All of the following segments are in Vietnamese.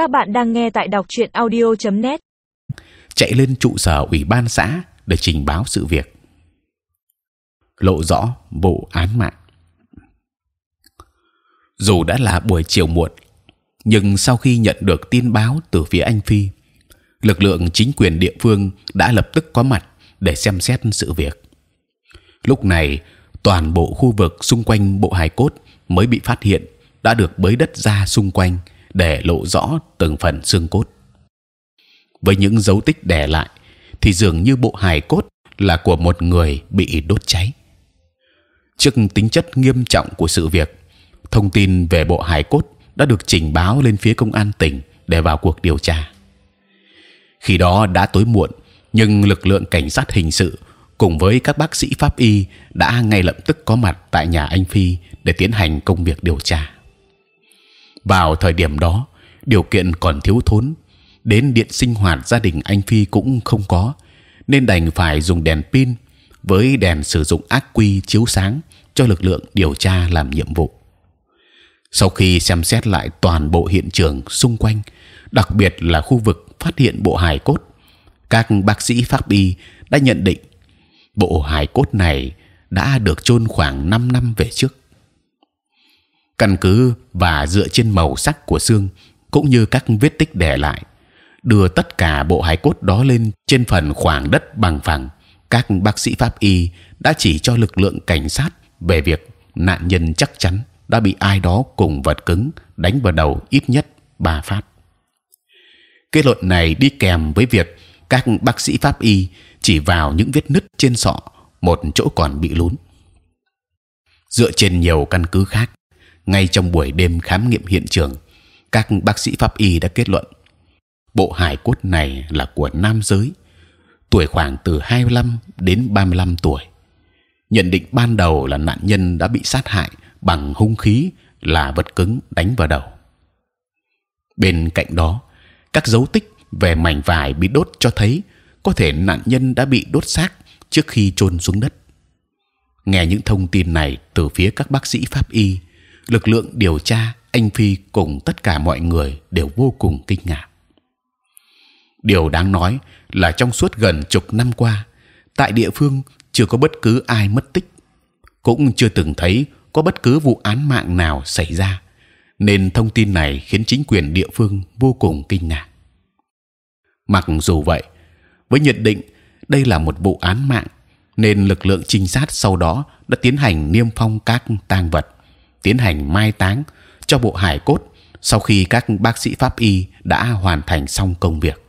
Các bạn đang nghe tại đọc truyện audio.net. chạy lên trụ sở ủy ban xã để trình báo sự việc. Lộ rõ vụ án mạng. Dù đã là buổi chiều muộn, nhưng sau khi nhận được tin báo từ phía anh phi, lực lượng chính quyền địa phương đã lập tức có mặt để xem xét sự việc. Lúc này, toàn bộ khu vực xung quanh bộ hài cốt mới bị phát hiện đã được bới đất ra xung quanh để lộ rõ từng phần xương cốt. Với những dấu tích để lại, thì dường như bộ hài cốt là của một người bị đốt cháy. Trước tính chất nghiêm trọng của sự việc, thông tin về bộ hài cốt đã được trình báo lên phía công an tỉnh để vào cuộc điều tra. Khi đó đã tối muộn, nhưng lực lượng cảnh sát hình sự cùng với các bác sĩ pháp y đã ngay lập tức có mặt tại nhà anh Phi để tiến hành công việc điều tra. Vào thời điểm đó, điều kiện còn thiếu thốn, đến điện sinh hoạt gia đình anh Phi cũng không có, nên đành phải dùng đèn pin với đèn sử dụng ác quy chiếu sáng cho lực lượng điều tra làm nhiệm vụ. Sau khi xem xét lại toàn bộ hiện trường xung quanh, đặc biệt là khu vực phát hiện bộ hài cốt, các bác sĩ pháp y đã nhận định bộ hài cốt này đã được chôn khoảng 5 năm về trước. Căn cứ và dựa trên màu sắc của xương cũng như các vết tích để lại, đưa tất cả bộ hài cốt đó lên trên phần khoảng đất bằng phẳng. Các bác sĩ pháp y đã chỉ cho lực lượng cảnh sát về việc nạn nhân chắc chắn đã bị ai đó cùng vật cứng đánh vào đầu ít nhất ba phát. Kết luận này đi kèm với việc các bác sĩ pháp y chỉ vào những vết nứt trên sọ, một chỗ còn bị lún. Dựa trên nhiều căn cứ khác, ngay trong buổi đêm khám nghiệm hiện trường, các bác sĩ pháp y đã kết luận bộ hài cốt này là của nam giới, tuổi khoảng từ 25 đến 35 tuổi. Nhận định ban đầu là nạn nhân đã bị sát hại bằng hung khí là vật cứng đánh vào đầu. Bên cạnh đó, các dấu tích về mảnh vải bị đốt cho thấy có thể nạn nhân đã bị đốt xác trước khi chôn xuống đất. Nghe những thông tin này từ phía các bác sĩ pháp y, lực lượng điều tra anh phi cùng tất cả mọi người đều vô cùng kinh ngạc. Điều đáng nói là trong suốt gần chục năm qua, tại địa phương chưa có bất cứ ai mất tích, cũng chưa từng thấy có bất cứ vụ án mạng nào xảy ra, nên thông tin này khiến chính quyền địa phương vô cùng kinh ngạc. Mặc dù vậy, với nhận định đây là một vụ án mạng, nên lực lượng trinh sát sau đó đã tiến hành niêm phong các tang vật, tiến hành mai táng cho bộ hải cốt sau khi các bác sĩ pháp y đã hoàn thành xong công việc.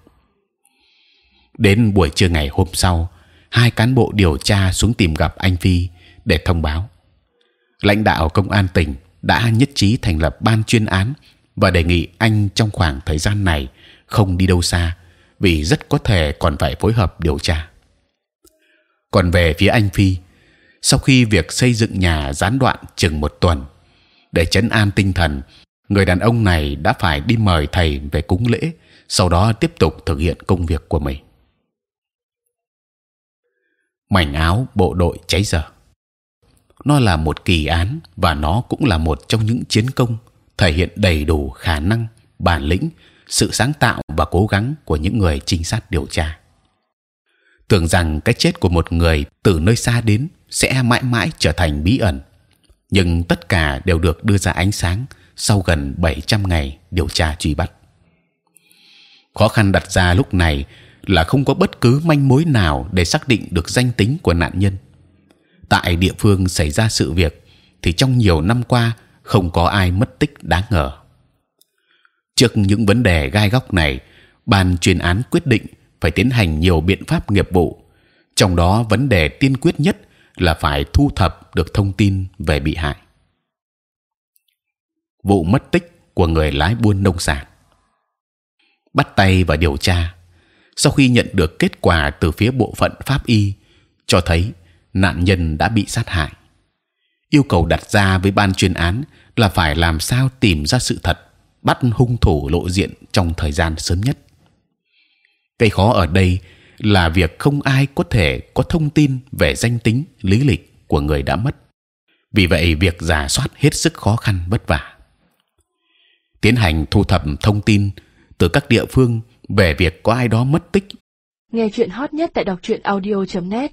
Đến buổi trưa ngày hôm sau, hai cán bộ điều tra xuống tìm gặp anh Phi để thông báo. Lãnh đạo công an tỉnh đã nhất trí thành lập ban chuyên án và đề nghị anh trong khoảng thời gian này không đi đâu xa vì rất có thể còn phải phối hợp điều tra. Còn về phía anh Phi, sau khi việc xây dựng nhà gián đoạn chừng một tuần để chấn an tinh thần, người đàn ông này đã phải đi mời thầy về cúng lễ, sau đó tiếp tục thực hiện công việc của mình. Mảnh áo bộ đội cháy dở. Nó là một kỳ án và nó cũng là một trong những chiến công thể hiện đầy đủ khả năng, bản lĩnh sự sáng tạo và cố gắng của những người trinh sát điều tra. Tưởng rằng cái chết của một người từ nơi xa đến sẽ mãi mãi trở thành bí ẩn, nhưng tất cả đều được đưa ra ánh sáng sau gần 700 ngày điều tra truy bắt. Khó khăn đặt ra lúc này là không có bất cứ manh mối nào để xác định được danh tính của nạn nhân. Tại địa phương xảy ra sự việc, thì trong nhiều năm qua không có ai mất tích đáng ngờ trước những vấn đề gai góc này ban chuyên án quyết định phải tiến hành nhiều biện pháp nghiệp vụ trong đó vấn đề tiên quyết nhất là phải thu thập được thông tin về bị hại. Vụ mất tích của người lái buôn nông sản. Bắt tay và điều tra, sau khi nhận được kết quả từ phía bộ phận pháp y, cho thấy nạn nhân đã bị sát hại. Yêu cầu đặt ra với ban chuyên án là phải làm sao tìm ra sự thật, bắt hung thủ lộ diện trong thời gian sớm nhất. Cái khó ở đây là việc không ai có thể có thông tin về danh tính, lý lịch của người đã mất. Vì vậy, việc giả soát hết sức khó khăn vất vả. Tiến hành thu thập thông tin từ các địa phương về việc có ai đó mất tích. Nghe chuyện hot nhất tại đọc truyện audio.net